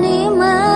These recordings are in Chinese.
你们。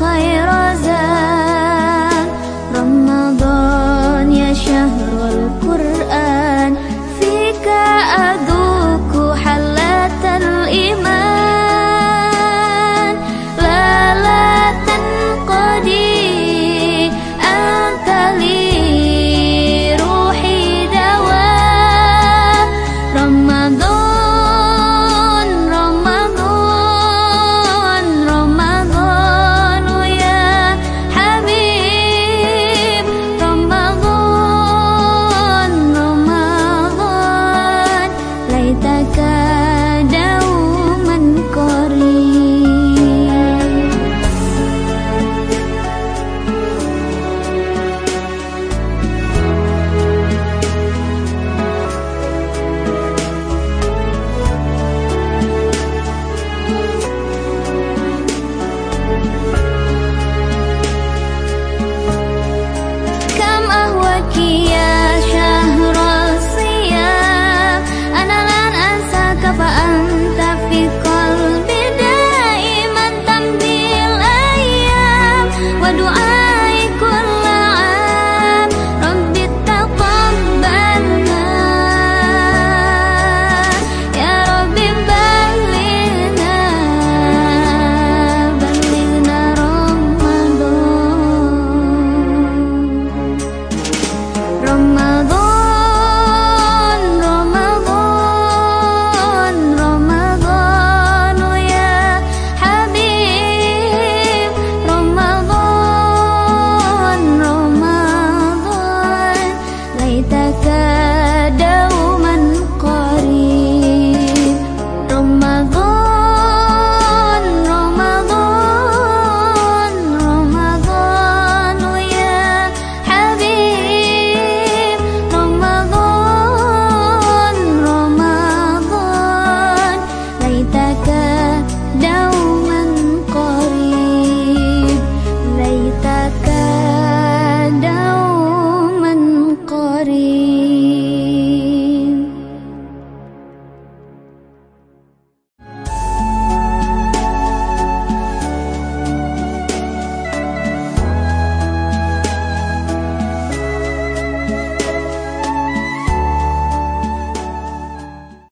claim